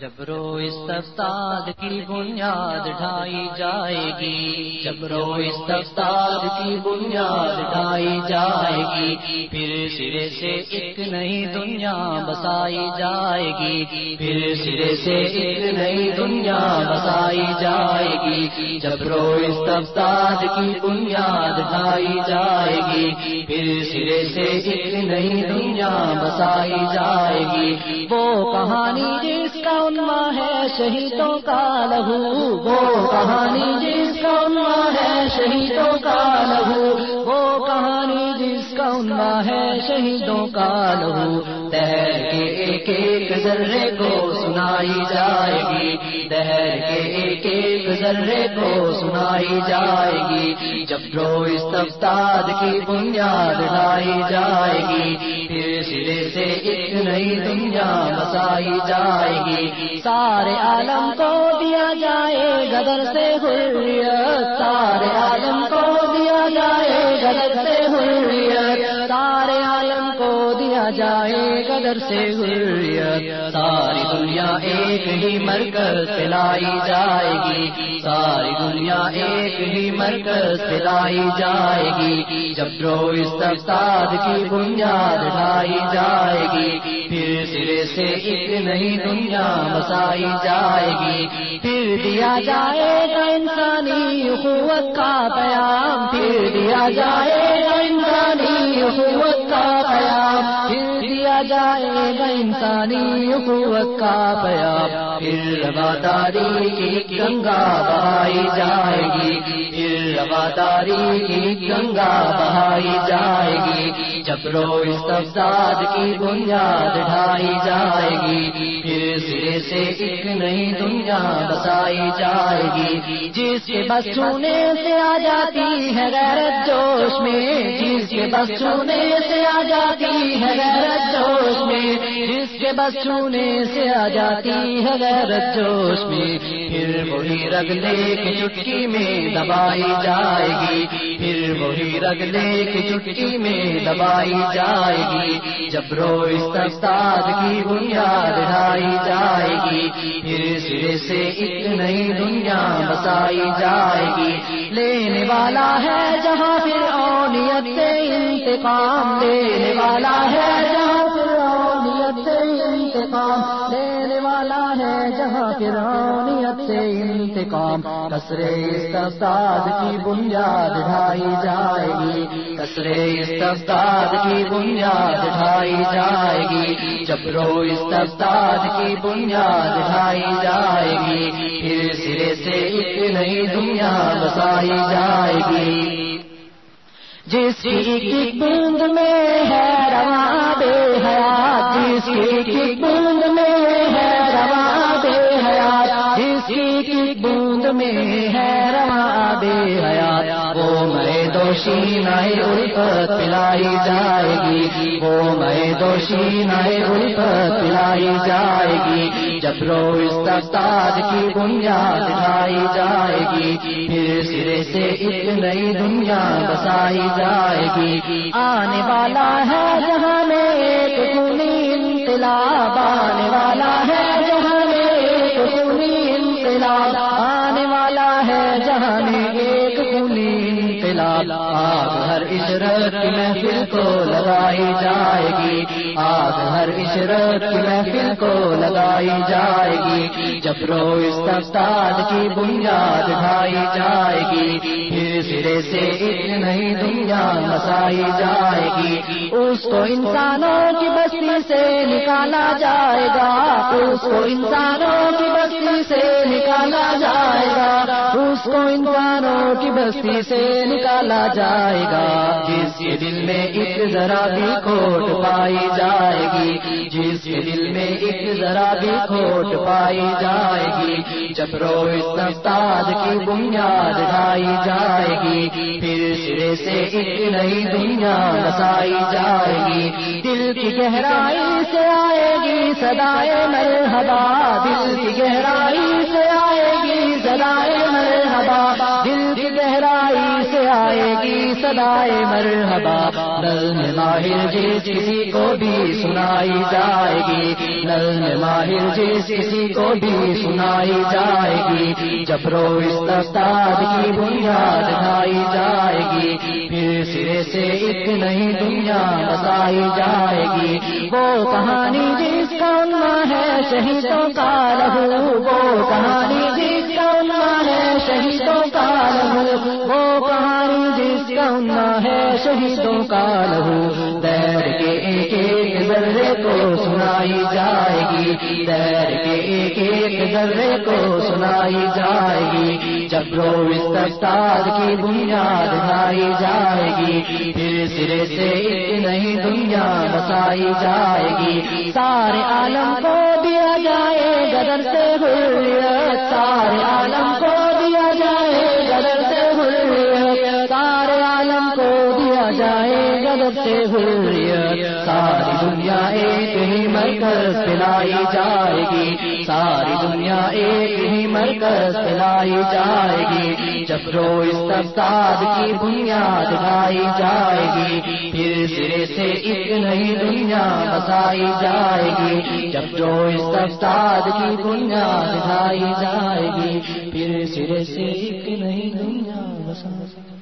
جبرو استاد کی بنیاد ڈھائی جائے گی جبرو استاد کی بنیاد ڈھائی جائے گی، پھر سرے سے ایک نئی دنیا بسائی جائے گی، پھر سرے سے ایک نئی دنیا بسائی جائے گی جبرو استاد کی بنیاد ڈھائی جائے گی، پھر سرے سے ایک نئی دنیا بسائی جائے گی۔ وہ کہانی جس کا ہے، شہیدوں کا لہو۔ وہ کہانی جس کا ہے، شہیدوں کا لہو۔ وہ کہانی جس کا ہے، شہیدوں کا لہو۔ تہر کے ایک ایک ذرے کو سنائی جائے گی۔ تہر کے ایک ایک ذرے کو سنائی جائے گی۔ جب رو استاد کی بنیاد لائی جائے گی، پھر سرے سے ایک نئی دنیا بسائی جائے گی۔ سارے عالم کو دیا جائے گدر سے حریت۔ سارے عالم کو دیا جائے گدر سے حریت۔ جائے گدر سے حریت، ساری دنیا ایک ہی مرکز پلائی جائے گی۔ ساری دنیا ایک ہی مرکز پلائی جائے گی۔ جب رو استاد کی بنیاد ڈھائی جائے گی، پھر سرے سے ایک نئی دنیا بسائی جائے گی۔ پھر دیا جائے گا انسانی قوت کا پیام، پھر دیا جائے جائے گا انسانی قوت کا پیام پھر رواداری کی گنگا بہائی جائے گی۔ پھر رواداری کی گنگا بہائی جائے گی۔ جب رو استفاد کی بنیاد ڈھائی جائے گی۔ پھر سرے سے ایک نئی دنیا بسائی جائے گی۔ جس کے بس چھونے سے آ جاتی ہے غیرت جوش میں۔ جس کے بس چھونے سے آ جاتی ہے غیرت جس کے بس چھونے سے آ جاتی ہے غیرت جوش میں۔ پھر وہی رگ لے کے چٹکی میں دبائی جائے گی۔ پھر وہی رگ لے کے چٹکی میں دبائی جائے گی۔ جب رو استاد کی بنیاد ڈھائی جائے گی۔ پھر سرے سے ایک نئی دنیا بسائی جائے گی۔ لینے والا ہے جہاں پھر اونیت سے انتقام لینے والا ہے۔ سے انتقام کسرے استاد کی بنیاد ڈھائی جائے گی۔ کسرے استاد کی بنیاد ڈھائی جائے گی۔ جب رو استاد کی بنیاد ڈھائی جائے گی۔ پھر سرے سے ایک نئی دنیا بسائی جائے گی۔ جس کی بند میں ہے رواں بے حیات، جس کی بند میں میں ہے رواں بے حیات۔ وہ میں دوشی نئے الفت پلائی جائے گی۔ وہ میں دوشی نئے الفت پلائی جائے گی۔ جب رو استاد کی بنیاد ڈھائی جائے گی، پھر سرے سے ایک نئی دنیا بسائی جائے گی۔ آنے والا ہے جہاں میں ایک کنی انقلاب۔ آنے والا ہے جہاں میں ایک کنی انقلاب۔ انقلاب آج ہر عشرت کی محفل کو لگائی جائے گی۔ آج ہر عشرت کی محفل کو لگائی جائے گی۔ جب رو استاد کی بنیاد ڈھائی جائے گی، پھر سرے سے ایک نئی دنیا بسائی جائے گی۔ اس کو انسانوں کی بستی سے نکالا جائے گا۔ اس کو انسانوں کی بستی سے نکالا جائے گا۔ اس کو انسانوں کی بستی سے نکالا جائے گا۔ کے دل میں ایک ذرا بھی کھوٹ پائی جائے گی، جس کے دل میں ایک ذرا بھی کھوٹ پائی جائے گی، جب رو کی بنیاد ڈھائی جائے گی، پھر سرے سے ایک نئی دنیا بسائی جائے گی۔ دل کی گہرائی سے آئے گی سدائے مرحبا، دل کی گہرائی سے سدائے مرحبا نظم ماہر جس کسی کو بھی سنائی جائے گی۔ نظم ماہر جس کسی کو بھی سنائی جائے گی۔ جب روز استاد کی بنیاد ڈھائی جائے گی، پھر سرے سے ایک نئی دنیا بسائی جائے گی۔ وہ کہانی جس کا ہے، شہیدوں کا رہو۔ وہ کہانی جس کا ہے، شہیدوں کا رہو۔ وہ کہانی جس کا ہے، شہیدوں کا رہو۔ ایک ایک ذرے کو سنائی جائے گی۔ دیر کے ایک ایک ذرے کو سنائی جائے گی۔ جب روز استاد کی بنیاد لائی جائے گی، پھر سرے سے نئی دنیا بسائی جائے گی۔ سارے عالم کو دیا جائے گدر سے حریت سارے عالم کو دیا جائے گدر سے حریت سارے عالم کو دیا جائے گدر سے حریت مرکز پلائی جائے گی۔ ساری دنیا ایک ہی مرکز پلائی جائے گی۔ جب روز استاد کی بنیاد لائی جائے گی۔ پھر سرے سے ایک نئی دنیا بسائی جائے گی۔ جب روز استاد کی بنیاد لائی جائے گی۔ پھر سرے سے ایک نئی دنیا بسائی